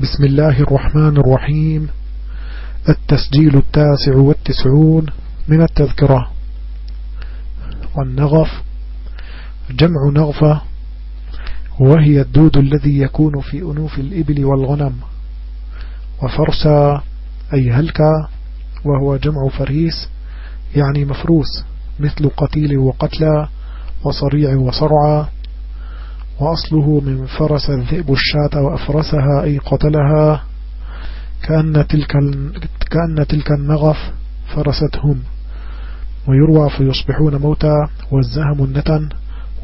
بسم الله الرحمن الرحيم. التسجيل التاسع والتسعون من التذكرة. والنغف جمع نغفة وهي الدود الذي يكون في أنوف الإبل والغنم. وفرسا أي هلكا وهو جمع فريس يعني مفروس مثل قتيل وقتلى وصريع وصرعى. وأصله من فرس الذئب الشاة وأفرسها أي قتلها. كأن تلك, كأن تلك النغف فرستهم. ويروى فيصبحون موتى. والزهم النتن.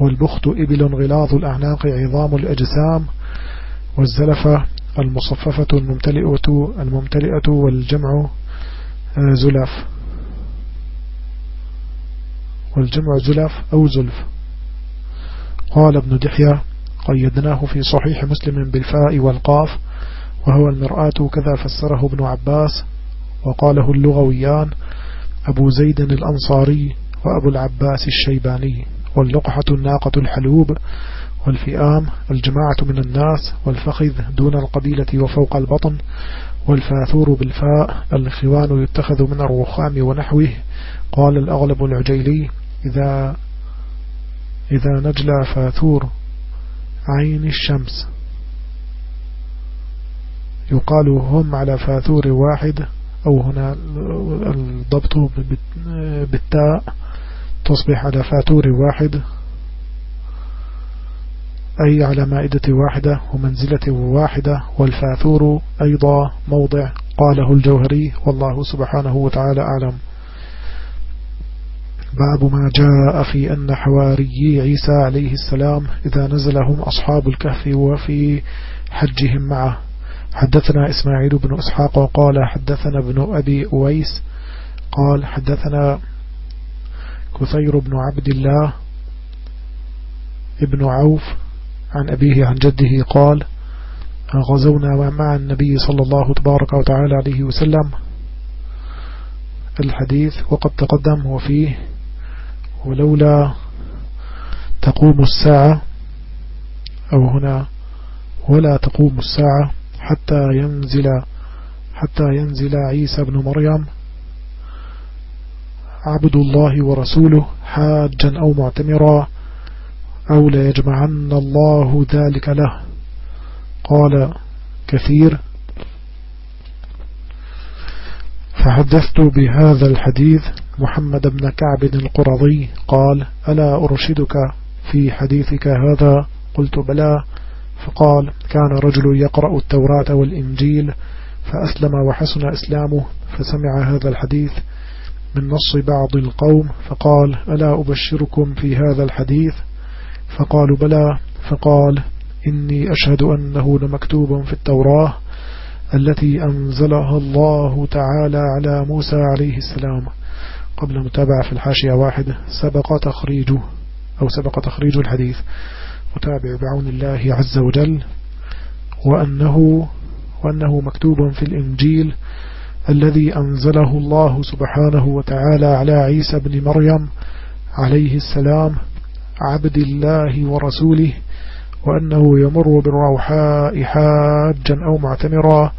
والبخت إبل غلاظ الأعناق عظام الأجسام. والزلفة المصففة الممتلئة, الممتلئة والجمع آه، زلف. والجمع زلف أو زلف. قال ابن دحية قيدناه في صحيح مسلم بالفاء والقاف وهو المرآة كذا فسره ابن عباس وقاله اللغويان أبو زيد الأنصاري وأبو العباس الشيباني واللقحة الناقة الحلوب والفئام الجماعة من الناس والفخذ دون القبيلة وفوق البطن والفاثور بالفاء الخوان يتخذ من الرخام ونحوه قال الأغلب العجيلي إذا إذا نجلى فاثور عين الشمس. يقال هم على فاثور واحد أو هنا الضبط بالتاء تصبح على فاتور واحد أي على مائدة واحدة ومنزلة واحدة والفاثور أيضا موضع قاله الجوهري والله سبحانه وتعالى أعلم. باب ما جاء في أن حواري عيسى عليه السلام إذا نزلهم أصحاب الكهف وفي حجهم معه. حدثنا إسماعيل بن إسحاق قال حدثنا ابن أبي أويس قال حدثنا كثير بن عبد الله ابن عوف عن أبيه عن جده قال غزونا مع النبي صلى الله تبارك وتعالى عليه وسلم الحديث وقد تقدم وفيه ولولا تقوم الساعة أو هنا ولا تقوم الساعة حتى ينزل حتى ينزل عيسى بن مريم عبد الله ورسوله حاجا أو معتمرا أو لا يجمعن الله ذلك له. قال كثير فحدثت بهذا الحديث محمد بن كعب القرظي قال ألا أرشدك في حديثك هذا؟ قلت بلى. فقال كان رجل يقرأ التوراة والإنجيل فأسلم وحسن إسلامه فسمع هذا الحديث من نص بعض القوم فقال ألا أبشركم في هذا الحديث؟ فقالوا بلى. فقال إني أشهد أنه لمكتوب في التوراة التي أنزلها الله تعالى على موسى عليه السلام قبل متابعة في الحاشية واحد. سبق تخريجه أو سبق تخريج الحديث. متابع بعون الله عز وجل. وأنه, وأنه مكتوب في الإنجيل الذي أنزله الله سبحانه وتعالى على عيسى بن مريم عليه السلام عبد الله ورسوله. وأنه يمر بالروحاء حاجا أو معتمرا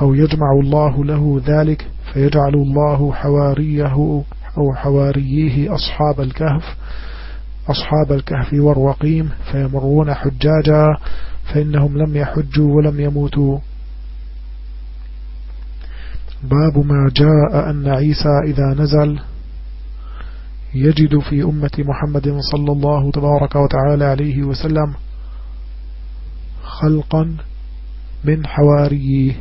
أو يجمع الله له ذلك فيجعل الله حواريه أو حواريه أصحاب الكهف أصحاب الكهف والرقيم فيمرون حجاجا فإنهم لم يحجوا ولم يموتوا. باب ما جاء أن عيسى إذا نزل. يجد في أمة محمد صلى الله تبارك وتعالى عليه وسلم خلقا من حواريه.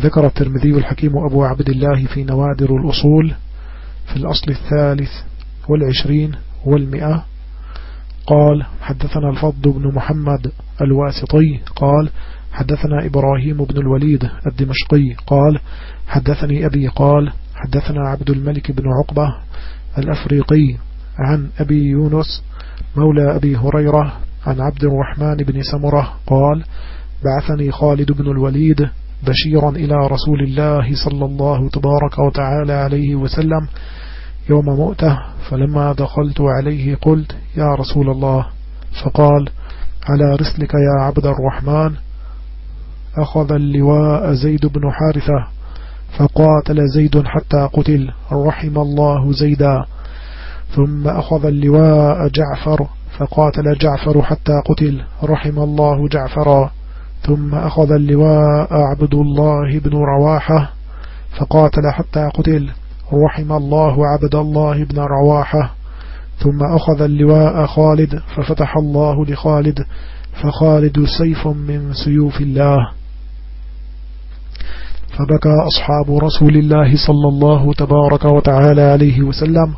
ذكر الترمذي الحكيم أبو عبد الله في نوادر الأصول في الأصل الثالث والعشرين والمئة. قال حدثنا الفضل بن محمد الواسطي. قال حدثنا إبراهيم بن الوليد الدمشقي. قال حدثني أبي. قال حدثنا عبد الملك بن عقبة الأفريقي عن أبي يونس مولى أبي هريرة عن عبد الرحمن بن سمرة قال بعثني خالد بن الوليد بشيرا إلى رسول الله صلى الله تبارك وتعالى عليه وسلم يوم مؤته فلما دخلت عليه قلت يا رسول الله. فقال على رسلك يا عبد الرحمن. أخذ اللواء زيد بن حارثة فقاتل زيد حتى قتل رحم الله زيدا. ثم أخذ اللواء جعفر فقاتل جعفر حتى قتل. رحم الله جعفرا. ثم أخذ اللواء عبد الله بن رواحة فقاتل حتى قتل. رحم الله عبد الله بن رواحة. ثم أخذ اللواء خالد ففتح الله لخالد. فخالد سيف من سيوف الله. فبكى أصحاب رسول الله صلى الله تبارك وتعالى عليه وسلم.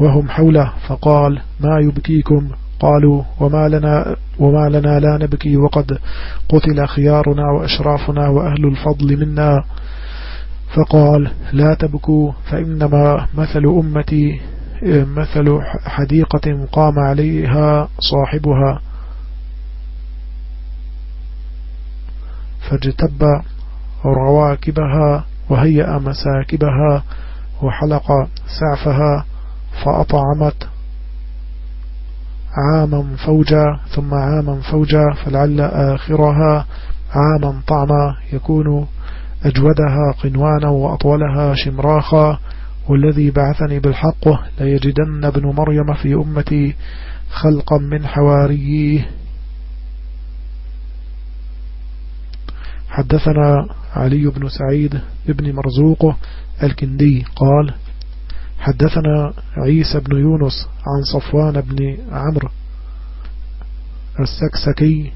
وهم حوله فقال ما يبكيكم؟ قالوا وما لنا, وما لنا لا نبكي وقد قتل خيارنا وأشرافنا وأهل الفضل منا. فقال لا تبكوا فإنما مثل أمتي مثل حديقة قام عليها صاحبها. فاجتب رواكبها وهيأ مساكبها وحلق سعفها فأطعمت عاما فوجا ثم عاما فوجا فلعل آخرها عاما طعما يكون أجودها قنوانا وأطولها شمراخا. والذي بعثني بالحق ليجدن ابن مريم في أمتي خلقا من حواريه. حدثنا علي بن سعيد ابن مرزوق الكندي قال حدثنا عيسى بن يونس عن صفوان بن عمرو السكسكي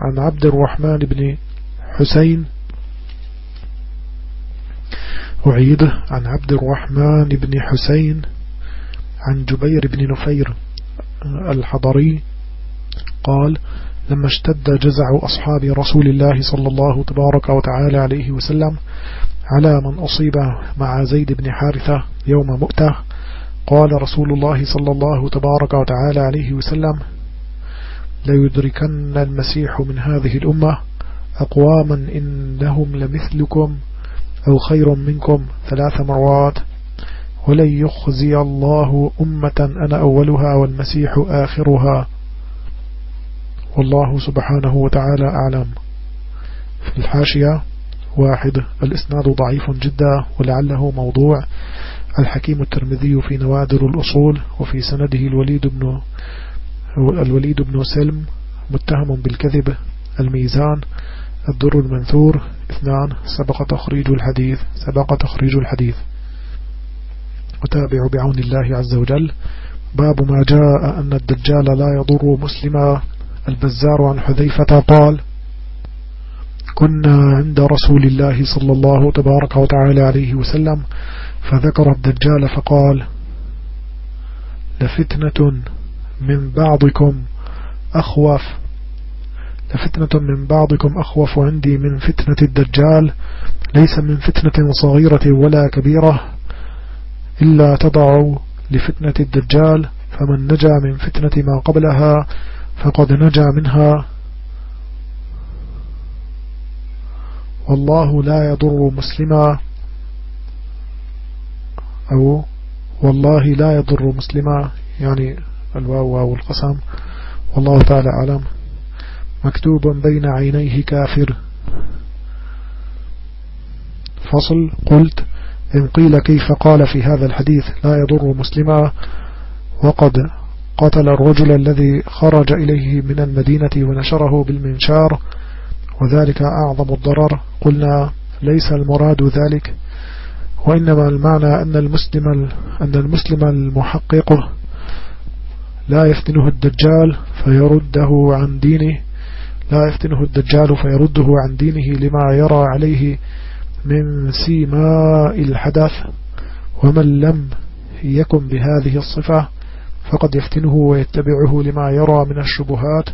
عن عبد الرحمن بن حسين أعيد عن عبد الرحمن بن حسين عن جبير بن نفير الحضري قال لما اشتد جزع أصحاب رسول الله صلى الله تبارك وتعالى عليه وسلم على من أصيب مع زيد بن حارثة يوم مؤتة قال رسول الله صلى الله تبارك وتعالى عليه وسلم ليدركن المسيح من هذه الأمة أقواما إنهم لمثلكم أو خير منكم ثلاث مرات ولن يخزي الله أمة أنا أولها والمسيح آخرها والله سبحانه وتعالى أعلم. في الحاشية واحد الإسناد ضعيف جدا ولعله موضوع. الحكيم الترمذي في نوادر الأصول وفي سنده الوليد بن الوليد بن سلم متهم بالكذب. الميزان الدر المنثور. اثنان سبق تخريج الحديث سبق تخريج الحديث. وتابع بعون الله عز وجل. باب ما جاء أن الدجال لا يضر مسلما. البزار عن حذيفة قال كنا عند رسول الله صلى الله تبارك وتعالى عليه وسلم فذكر الدجال فقال لفتنة من بعضكم أخوف لفتنة من بعضكم أخوف عندي من فتنة الدجال ليس من فتنة صغيرة ولا كبيرة إلا تضع لفتنة الدجال فمن نجا من فتنة ما قبلها فقد نجا منها. والله لا يضر مسلما. أو والله لا يضر مسلما. يعني الواو واو القسم. والله تعالى أعلم. مكتوب بين عينيه كافر. فصل. قلت إن قيل كيف قال في هذا الحديث لا يضر مسلما. وقد قتل الرجل الذي خرج إليه من المدينة ونشره بالمنشار وذلك أعظم الضرر. قلنا ليس المراد ذلك وإنما المعنى أن المسلم أن المسلم المحقق لا يفتنه الدجال فيرده عن دينه لا يفتنه الدجال فيرده عن دينه لما يرى عليه من سيماء الحدث ومن لم يكن بهذه الصفة فقد يفتنه ويتبعه لما يرى من الشبهات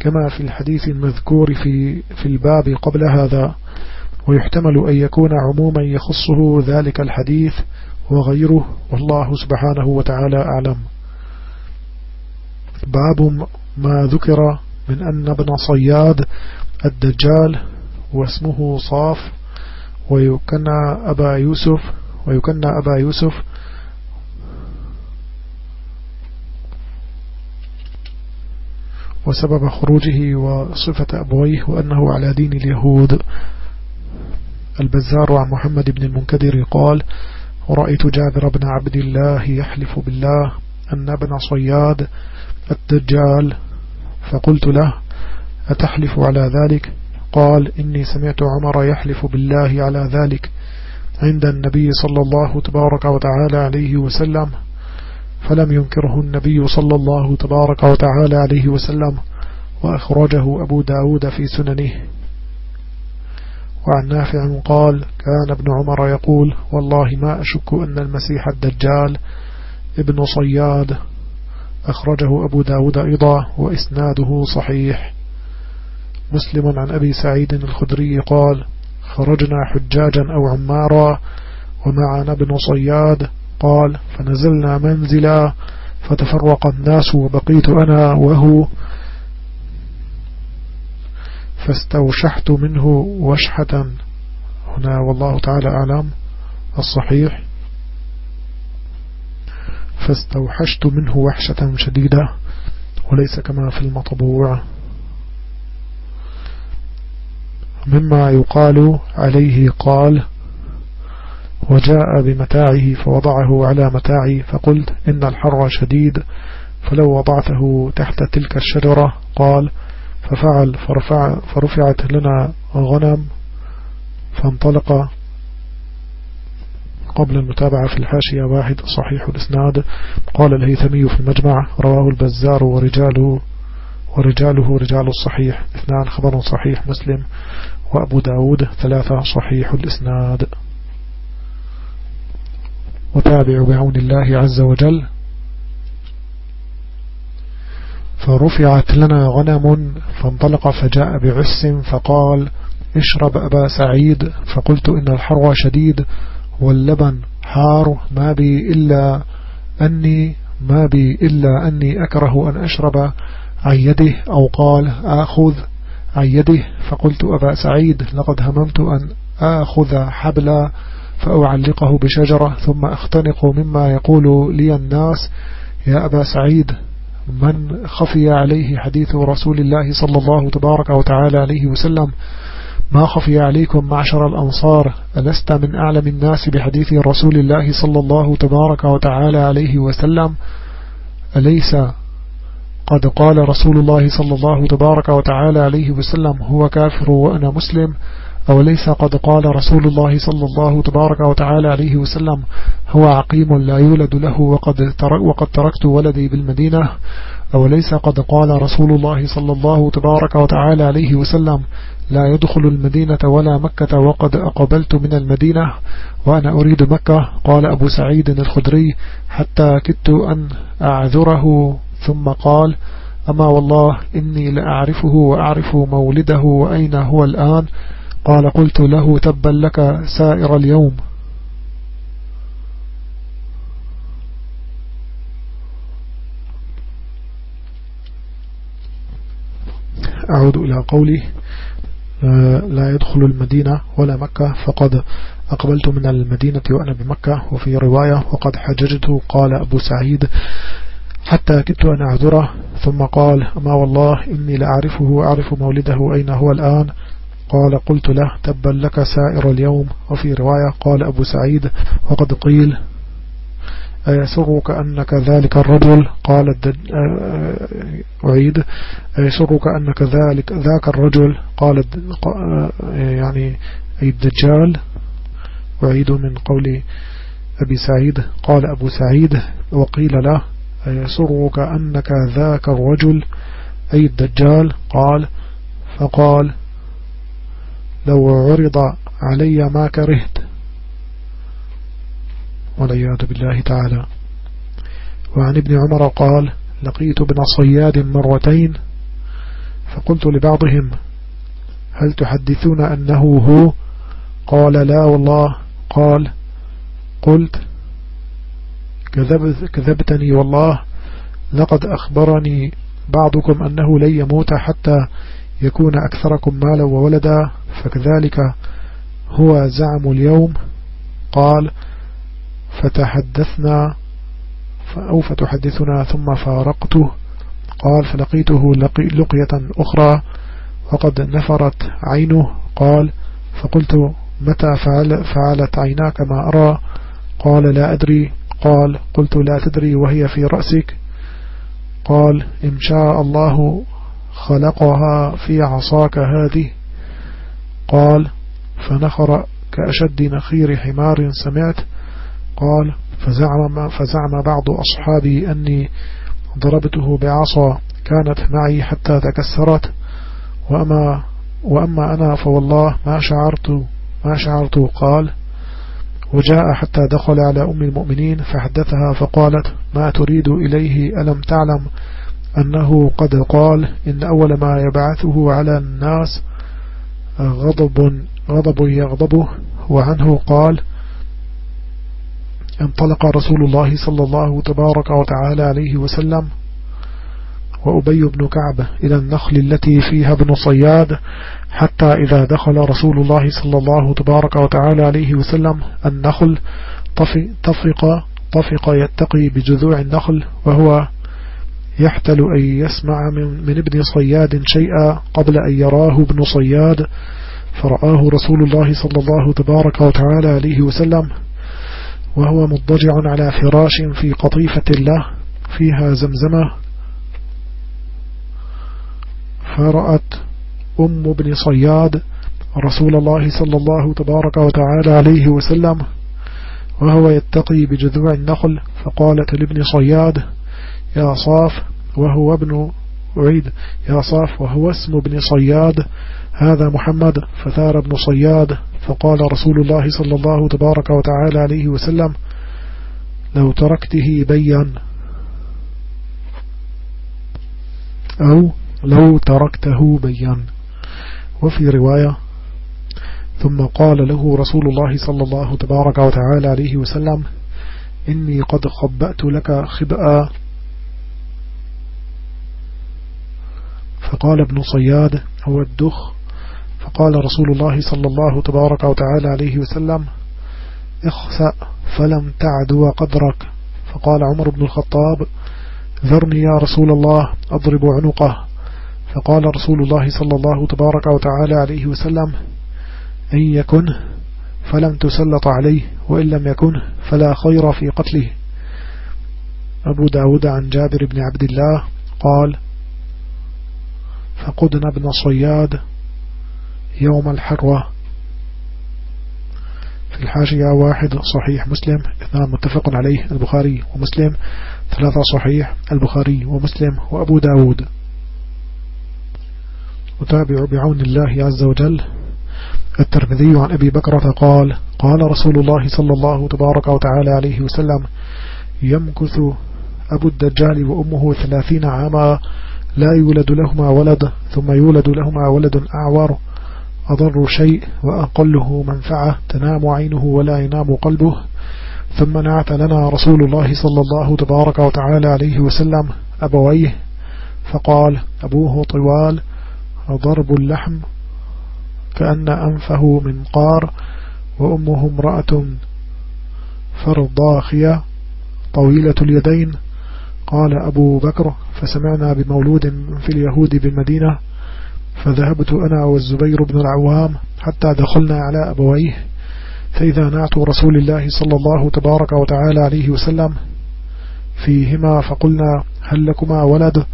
كما في الحديث المذكور في, في الباب قبل هذا. ويحتمل أن يكون عموما يخصه ذلك الحديث وغيره. والله سبحانه وتعالى أعلم. باب ما ذكر من أن ابن صياد الدجال واسمه صاف ويكنى أبا يوسف ويكنى أبا يوسف وسبب خروجه وصفة أبويه وأنه على دين اليهود. البزار عن محمد بن المنكدر قال ورأيت جابر بن عبد الله يحلف بالله أن ابن صياد الدجال. فقلت له أتحلف على ذلك؟ قال إني سمعت عمر يحلف بالله على ذلك عند النبي صلى الله تبارك وتعالى عليه وسلم. فلم ينكره النبي صلى الله تبارك وتعالى عليه وسلم وأخرجه أبو داود في سننه. وعن نافع قال كان ابن عمر يقول والله ما أشك أن المسيح الدجال ابن صياد. أخرجه أبو داود أيضا وإسناده صحيح. مسلم عن أبي سعيد الخدري قال خرجنا حجاجا أو عمارا ومعنا ابن صياد قال فنزلنا منزلا فتفرق الناس وبقيت أنا وهو فاستوشحت منه وشحة. هنا والله تعالى أعلم الصحيح. فاستوحشت منه وحشة شديدة وليس كما في المطبوع. مما يقال عليه قال وجاء بمتاعه فوضعه على متاعي فقلت إن الحر شديد فلو وضعته تحت تلك الشجرة قال ففعل فرفع فرفعت لنا غنم فانطلق قبل المتابعة في الحاشية واحد صحيح الإسناد. قال الهيثمي في المجمع رواه البزار ورجاله ورجاله رجال الصحيح إثنان خبر صحيح مسلم وأبو داود ثلاثة صحيح الإسناد. وتابع بعون الله عز وجل. فرفعت لنا غنم فانطلق فجاء بعس فقال اشرب أبا سعيد. فقلت إن الحر شديد واللبن حار. ما بي إلا أني ما بي إلا أني أكره أن أشرب عن يده. أو قال آخذ عن يده. فقلت أبا سعيد لقد هممت أن آخذ حبلا فأعلقه بشجرة ثم أختنق مما يقول لي الناس يا أبا سعيد من خفي عليه حديث رسول الله صلى الله تبارك وتعالى عليه وسلم؟ ما خفي عليكم معشر الأنصار؟ ألست من أعلم الناس بحديث رسول الله صلى الله تبارك وتعالى عليه وسلم؟ أليس؟ قد قال رسول الله صلى الله تبارك وتعالى عليه وسلم هو كافر وأنا مسلم. أو ليس قد قال رسول الله صلى الله تبارك وتعالى عليه وسلم هو عقيم لا يولد له وقد, وقد تركت ولدي بالمدينة. أو ليس قد قال رسول الله صلى الله تبارك وتعالى عليه وسلم لا يدخل المدينة ولا مكة وقد أقبلت من المدينة. وأنا أريد مكة قال أبو سعيد الخدري حتى كدت أن أعذره. ثم قال أما والله إني لأعرفه وأعرف مولده وأين هو الآن؟ قال قلت له تبا لك سائر اليوم. أعود إلى قولي. آه، لا يدخل المدينة ولا مكة فقد أقبلت من المدينة وأنا بمكة وفي رواية وقد حججت قال أبو سعيد حتى كدت أن أعذره ثم قال ما والله إني لأعرفه وأعرف مولده أين هو الآن؟ قال قلت له تبا لك سائر اليوم. وفي رواية قال أبو سعيد وقد قيل أيسرك أنك ذلك الرجل؟ قال أعيد. أيسرك أنك ذلك ذاك الرجل؟ قال يعني أي الدجال. أعيد من قول أبي سعيد. قال أبو سعيد وقيل له أيسرك أنك ذاك الرجل؟ أي الدجال؟ قال. فقال لو عرض علي ما كرهت. والعياذ بالله تعالى. وعن ابن عمر قال لقيت ابن صياد مرتين فقلت لبعضهم هل تحدثون أنه هو؟ قال لا والله. قال قلت كذبتني والله. لقد أخبرني بعضكم أنه لن يموت حتى يكون أكثركم مالا وولدا فكذلك هو زعم اليوم. قال فتحدثنا أو فتحدثنا ثم فارقته. قال فلقيته لقية أخرى وقد نفرت عينه. قال فقلت متى فعل فعلت عيناك ما أرى؟ قال لا أدري. قال قلت لا تدري وهي في رأسك. قال إن شاء الله خلقها في عصاك هذه. قال فنخر كأشد نخير حمار سمعت. قال فزعم, فزعم بعض أصحابي أني ضربته بعصا كانت معي حتى تكسرت. وأما, وأما أنا فوالله ما شعرت ما شعرت. قال وجاء حتى دخل على أم المؤمنين فحدثها فقالت ما تريد إليه؟ ألم تعلم أنه قد قال إن أول ما يبعثه على الناس غضب غضب يغضبه وعنه قال انطلق رسول الله صلى الله تبارك وتعالى عليه وسلم وأبي بن كعب إلى النخل التي فيها ابن صياد حتى إذا دخل رسول الله صلى الله تبارك وتعالى عليه وسلم النخل طفق طفق يتقي بجذوع النخل وهو يحتل أن يسمع من, من ابن صياد شيئا قبل أن يراه ابن صياد فرآه رسول الله صلى الله تبارك وتعالى عليه وسلم وهو مضجع على فراش في قطيفة له فيها زمزمة. فرأت أم ابن صياد رسول الله صلى الله تبارك وتعالى عليه وسلم وهو يتقي بجذوع النخل فقالت لابن صياد يا صاف وهو ابن أعيد يا صاف وهو اسم ابن صياد. هذا محمد فثار ابن صياد. فقال رسول الله صلى الله تبارك وتعالى عليه وسلم لو تركته بين أو لو تركته بين وفي رواية ثم قال له رسول الله صلى الله تبارك وتعالى عليه وسلم إني قد خبأت لك خبأ فقال ابن صياد هو الدخ. فقال رسول الله صلى الله تبارك وتعالى عليه وسلم اخسأ فلم تعدو قدرك فقال عمر بن الخطاب ذرني يا رسول الله أضرب عنقه. فقال رسول الله صلى الله تبارك وتعالى عليه وسلم إن يكن فلم تسلط عليه وإن لم يكن فلا خير في قتله. أبو داود عن جابر بن عبد الله قال فقدنا ابن صياد يوم الحروة. في الحاشية واحد صحيح مسلم اثنان متفق عليه البخاري ومسلم ثلاثة صحيح البخاري ومسلم وأبو داود. أتابع بعون الله عز وجل. الترمذي عن أبي بكرة قال قال رسول الله صلى الله تبارك وتعالى عليه وسلم يمكث أبو الدجال وأمه ثلاثين عاما لا يولد لهما ولد ثم يولد لهما ولد أعور أضر شيء وأقله منفعة تنام عينه ولا ينام قلبه. ثم نعت لنا رسول الله صلى الله تبارك وتعالى عليه وسلم أبويه. فقال أبوه طوال ضرب اللحم كأن أنفه منقار وأمه امرأة فرضاخية طويلة اليدين. قال أبو بكر فسمعنا بمولود في اليهود بالمدينة فذهبت أنا والزبير بن العوام حتى دخلنا على أبويه فإذا نعت رسول الله صلى الله تبارك وتعالى عليه وسلم فيهما فقلنا هل لكما ولد؟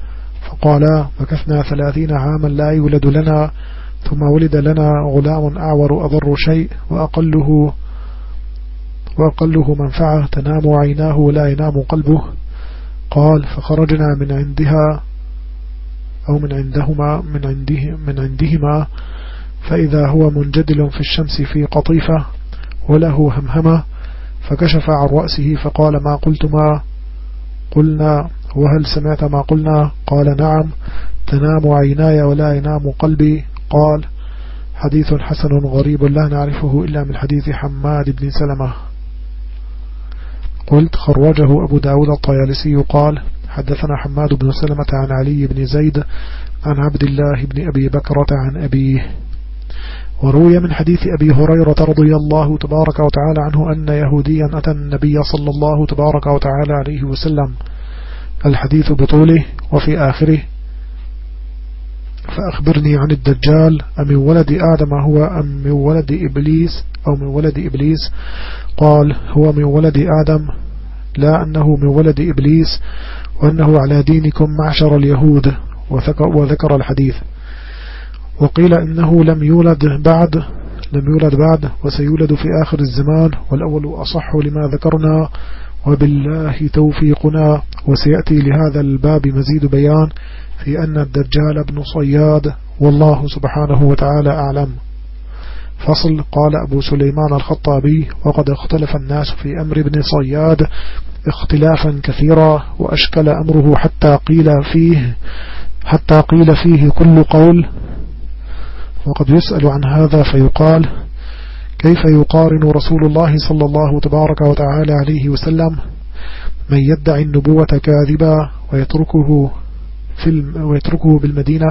فقالا مكثنا ثلاثين عاما لا يولد لنا ثم ولد لنا غلام أعور أضر شيء وأقله وأقله منفعة تنام عيناه ولا ينام قلبه. قال فخرجنا من عندها أو من عندهما من عنده من عندهما فإذا هو منجدل في الشمس في قطيفة وله همهمة فكشف عن رأسه فقال ما قلتما؟ قلنا وهل سمعت ما قلنا؟ قال نعم. تنام عيناي ولا ينام قلبي. قال حديث حسن غريب لا نعرفه إلا من حديث حماد بن سلمة. قلت خرجه أبو داود الطيالسي قال حدثنا حماد بن سلمة عن علي بن زيد عن عبد الله بن أبي بكرة عن أبيه. وروي من حديث أبي هريرة رضي الله تبارك وتعالى عنه أن يهوديا أتى النبي صلى الله تبارك وتعالى عليه وسلم. الحديث بطوله وفي آخره. فأخبرني عن الدجال أم ولد آدم هو أم من ولد إبليس أو من ولد إبليس. قال هو من ولد آدم. لا أنه من ولد إبليس وأنه على دينكم معشر اليهود وذكر الحديث. وقيل إنه لم يولد بعد لم يولد بعد وسيولد في آخر الزمان والأول أصح لما ذكرنا وبالله توفيقنا. وسيأتي لهذا الباب مزيد بيان في أن الدجال ابن صياد والله سبحانه وتعالى أعلم. فصل قال أبو سليمان الخطابي وقد اختلف الناس في أمر ابن صياد اختلافا كثيرا وأشكل أمره حتى قيل فيه حتى قيل فيه كل قول. وقد يسأل عن هذا فيقال كيف يقارن رسول الله صلى الله تبارك وتعالى عليه وسلم من يدعي النبوة كاذبا ويتركه في ويتركه بالمدينة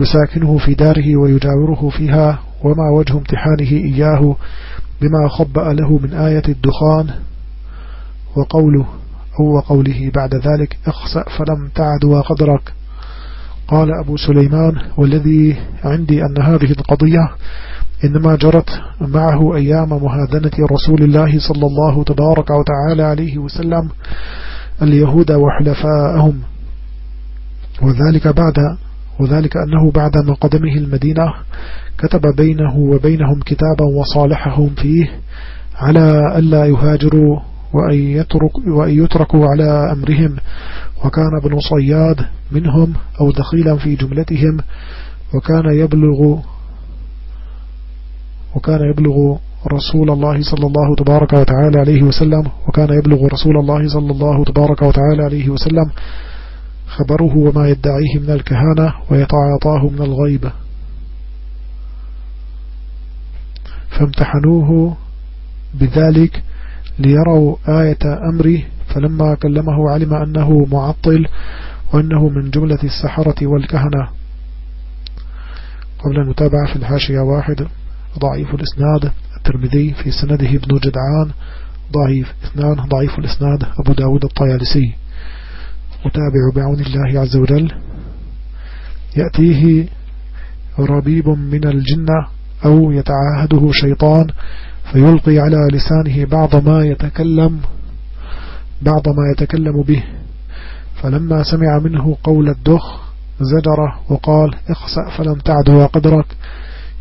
يساكنه في داره ويجاوره فيها وما وجه امتحانه إياه بما خبأ له من آية الدخان وقوله هو قوله بعد ذلك اخسأ فلم تعد وقدرك. قال أبو سليمان والذي عندي أن هذه القضية إنما جرت معه أيام مهادنة رسول الله صلى الله تبارك وتعالى عليه وسلم اليهود وحلفاءهم. وذلك بعد وذلك أنه بعد من قدمه المدينة كتب بينه وبينهم كتابا وصالحهم فيه على ألا يهاجروا وأن, يترك وأن يتركوا على أمرهم. وكان ابن صياد منهم أو دخيلا في جملتهم. وكان يبلغ وكان يبلغ رسول الله صلى الله تبارك وتعالى عليه وسلم. وكان يبلغ رسول الله صلى الله تبارك وتعالى عليه وسلم. خبره وما يدعيه من الكهانة ويتعاطاه من الغيبة. فامتحنوه بذلك ليروا آية أمره فلما كلمه علم أنه معطل وأنه من جملة السحرة والكهنة. قبل المتابعة في الحاشية واحد ضعيف الإسناد. الترمذي في سنده ابن جدعان ضعيف اثنان ضعيف الإسناد. أبو داود الطيالسي. متابع بعون الله عز وجل. يأتيه ربيب من الجنة أو يتعاهده شيطان فيلقي على لسانه بعض ما يتكلم بعض ما يتكلم به. فلما سمع منه قول الدخ زجره وقال اخسأ فلم تعد وقدرك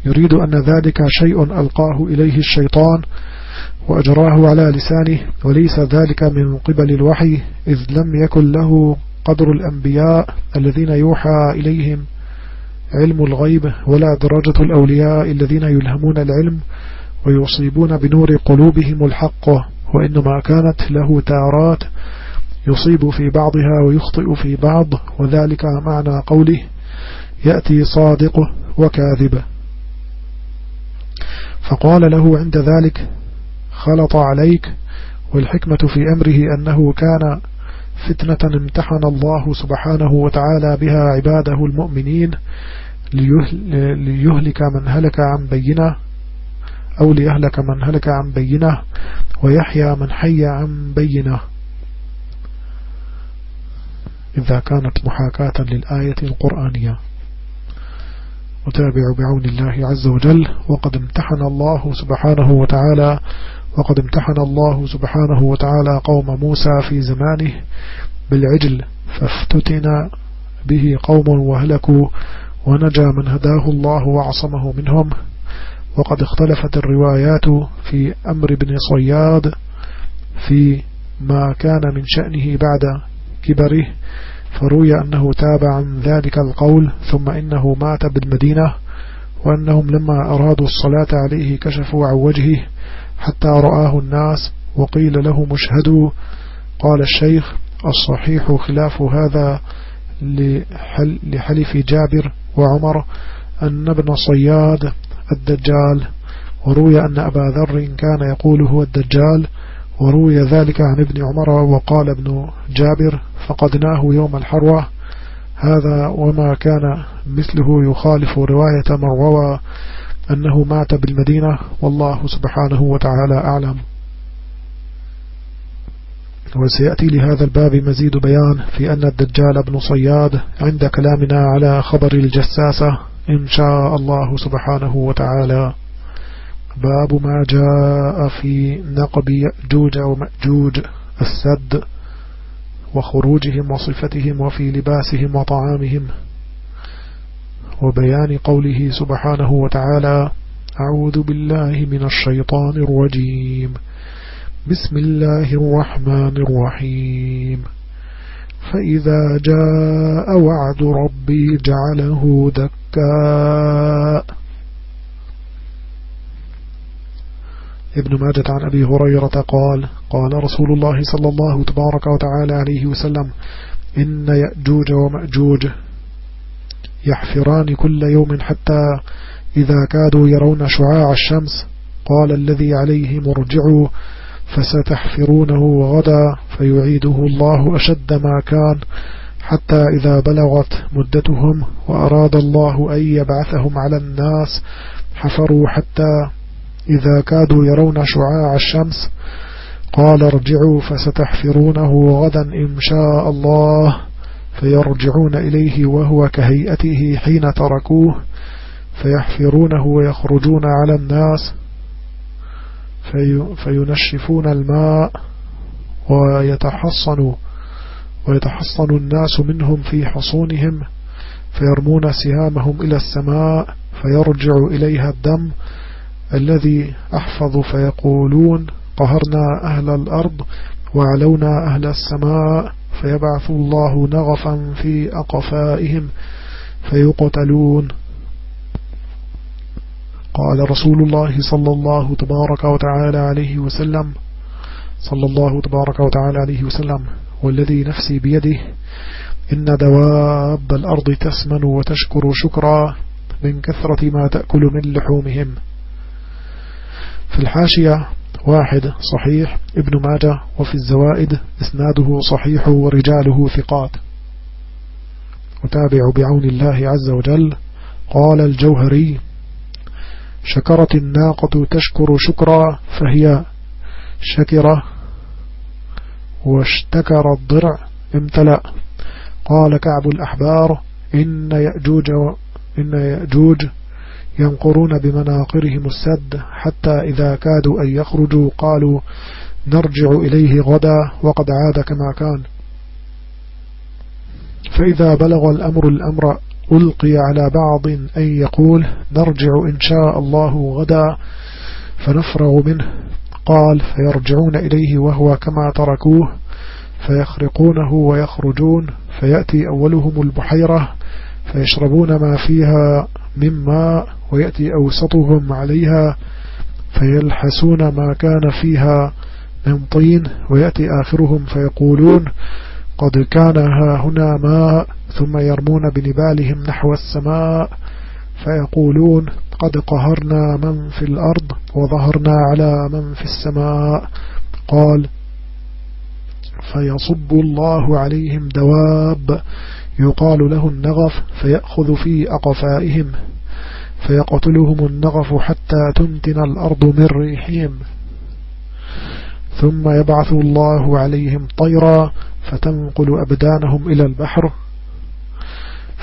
يريد أن ذلك شيء ألقاه إليه الشيطان وأجراه على لسانه وليس ذلك من قبل الوحي إذ لم يكن له قدر الأنبياء الذين يوحى إليهم علم الغيب ولا درجة الأولياء الذين يلهمون العلم ويصيبون بنور قلوبهم الحق وإنما كانت له تارات يصيب في بعضها ويخطئ في بعض وذلك معنى قوله يأتي صادق وكاذب فقال له عند ذلك خلط عليك والحكمة في أمره أنه كان فتنة امتحن الله سبحانه وتعالى بها عباده المؤمنين ليهلك من هلك عن بينة أو ليهلك من هلك عن بينة ويحيى من حي عن بينة. إذا كانت محاكاة للآية القرآنية. وتابع بعون الله عز وجل وقد امتحن الله سبحانه وتعالى وقد امتحن الله سبحانه وتعالى قوم موسى في زمانه بالعجل فافتتن به قوم وهلكوا ونجا من هداه الله وعصمه منهم. وقد اختلفت الروايات في أمر بن صياد في ما كان من شأنه بعد كبره فروي أنه تاب عن ذلك القول ثم إنه مات بالمدينة وأنهم لما أرادوا الصلاة عليه كشفوا عن وجهه. حتى رآه الناس وقيل له مشهدوا قال الشيخ الصحيح خلاف هذا لحلف جابر وعمر أن ابن صياد الدجال وروي أن أبا ذر كان يقول هو الدجال وروي ذلك عن ابن عمر وقال ابن جابر فقدناه يوم الحروة. هذا وما كان مثله يخالف رواية من روى أنه مات بالمدينة والله سبحانه وتعالى أعلم. وسيأتي لهذا الباب مزيد بيان في أن الدجال ابن صياد عند كلامنا على خبر الجساسة إن شاء الله سبحانه وتعالى. باب ما جاء في نقب يأجوج ومأجوج السد وخروجهم وصفتهم وفي لباسهم وطعامهم. وبيان قوله سبحانه وتعالى أعوذ بالله من الشيطان الرجيم. بسم الله الرحمن الرحيم. فإذا جاء وعد ربي جعله دكاء ابن ماجة عن أبي هريرة قال قال رسول الله صلى الله تبارك وتعالى عليه وسلم إن يأجوج ومأجوج. يحفران كل يوم حتى إذا كادوا يرون شعاع الشمس. قال الذي عليه مرجعوا فستحفرونه غدا فيعيده الله أشد ما كان حتى إذا بلغت مدتهم وأراد الله أن يبعثهم على الناس حفروا حتى إذا كادوا يرون شعاع الشمس. قال ارجعوا فستحفرونه غدا إن شاء الله. فيرجعون إليه وهو كهيئته حين تركوه فيحفرونه ويخرجون على الناس في فينشفون الماء ويتحصن ويتحصن الناس منهم في حصونهم فيرمون سهامهم إلى السماء فيرجع إليها الدم الذي أحفظ فيقولون قهرنا أهل الأرض وعلونا أهل السماء. فيبعث الله نغفا في أقفائهم فيقتلون. قال رسول الله صلى الله تبارك وتعالى عليه وسلم صلى الله تبارك وتعالى عليه وسلم والذي نفسي بيده إن دواب الأرض تسمن وتشكر شكرا من كثرة ما تأكل من لحومهم. في الحاشية واحد صحيح ابن ماجه وفي الزوائد إسناده صحيح ورجاله ثقات. وتابع بعون الله عز وجل. قال الجوهري شكرت الناقة تشكر شكرا فهي شكرة. واشتكر الضرع امتلأ. قال كعب الأحبار إن يأجوج, إن يأجوج ينقرون بمناقرهم السد حتى إذا كادوا أن يخرجوا قالوا نرجع إليه غدا وقد عاد كما كان. فإذا بلغ الأمر الأمر ألقي على بعض أن يقول نرجع إن شاء الله غدا فنفرغ منه. قال فيرجعون إليه وهو كما تركوه فيخرقونه ويخرجون فيأتي أولهم البحيرة فيشربون ما فيها من ماء ويأتي أوسطهم عليها فيلحسون ما كان فيها من طين ويأتي آخرهم فيقولون قد كان ها هنا ماء ثم يرمون بنبالهم نحو السماء فيقولون قد قهرنا من في الأرض وظهرنا على من في السماء. قال فيصب الله عليهم دواب يقال له النغف فيأخذ في أقفائهم فيقتلهم النغف حتى تنتن الأرض من ريحهم. ثم يبعث الله عليهم طيرا فتنقل أبدانهم إلى البحر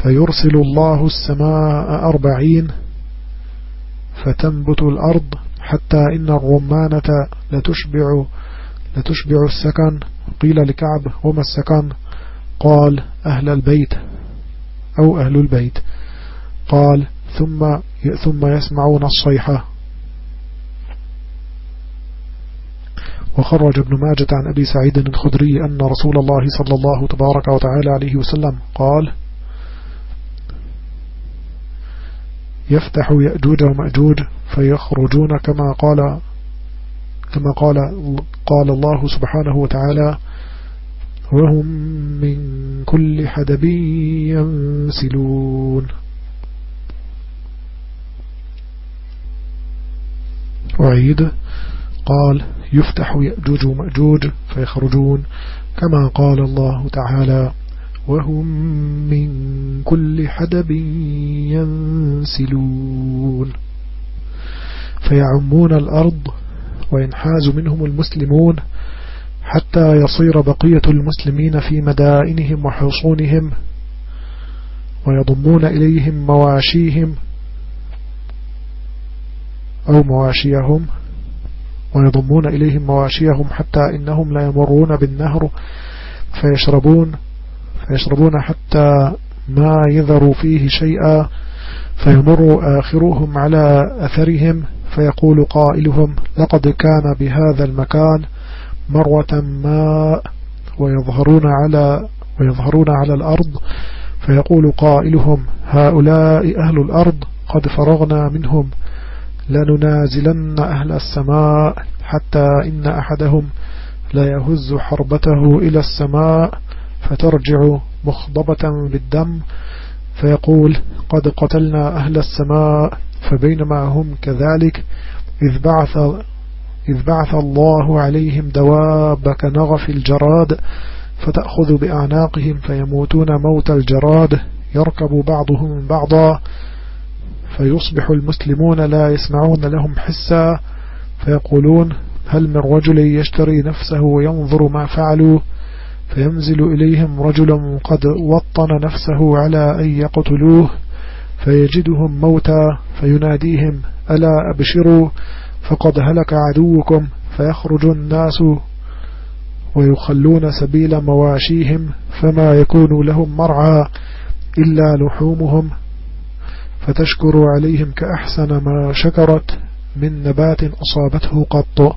فيرسل الله السماء أربعين فتنبت الأرض حتى إن الرمانة لتشبع, لتشبع السكن. قيل لكعب وما السكن؟ قال أهل البيت أو أهل البيت. قال ثم ثم يسمعون الصيحة وخرج ابن ماجة عن أبي سعيد الخدري أن رسول الله صلى الله تبارك وتعالى عليه وسلم قال يفتح يأجوج ومأجوج فيخرجون كما قال كما قال قال الله سبحانه وتعالى وهم من كل حدب ينسلون. وعيد قال يفتح يأجوج ومأجوج فيخرجون كما قال الله تعالى وهم من كل حدب ينسلون. فيعمون الأرض وينحاز منهم المسلمون حتى يصير بقية المسلمين في مدائنهم وحصونهم ويضمون إليهم مواشيهم أو مواشيهم ويضمون إليهم مواشيهم حتى إنهم لا يمرون بالنهر فيشربون فيشربون حتى ما يذروا فيه شيئا فيمر آخرهم على أثرهم فيقول قائلهم لقد كان بهذا المكان مروة ماء ويظهرون على ويظهرون على الأرض فيقول قائلهم هؤلاء أهل الأرض قد فرغنا منهم لننازلن أهل السماء حتى إن أحدهم لا يهز حربته إلى السماء فترجع مخضبة بالدم فيقول قد قتلنا أهل السماء فبينما هم كذلك إذ بعث, إذ بعث الله عليهم دواب كنغف الجراد فتأخذ بأعناقهم فيموتون موت الجراد يركب بعضهم بعضا فيصبح المسلمون لا يسمعون لهم حسا فيقولون هل من رجل يشتري نفسه وينظر ما فعلوا فينزل إليهم رجل قد وطن نفسه على أن يقتلوه فيجدهم موتى فيناديهم ألا أبشروا فقد هلك عدوكم فيخرج الناس ويخلون سبيل مواشيهم فما يكون لهم مرعى إلا لحومهم فتشكر عليهم كأحسن ما شكرت من نبات أصابته قط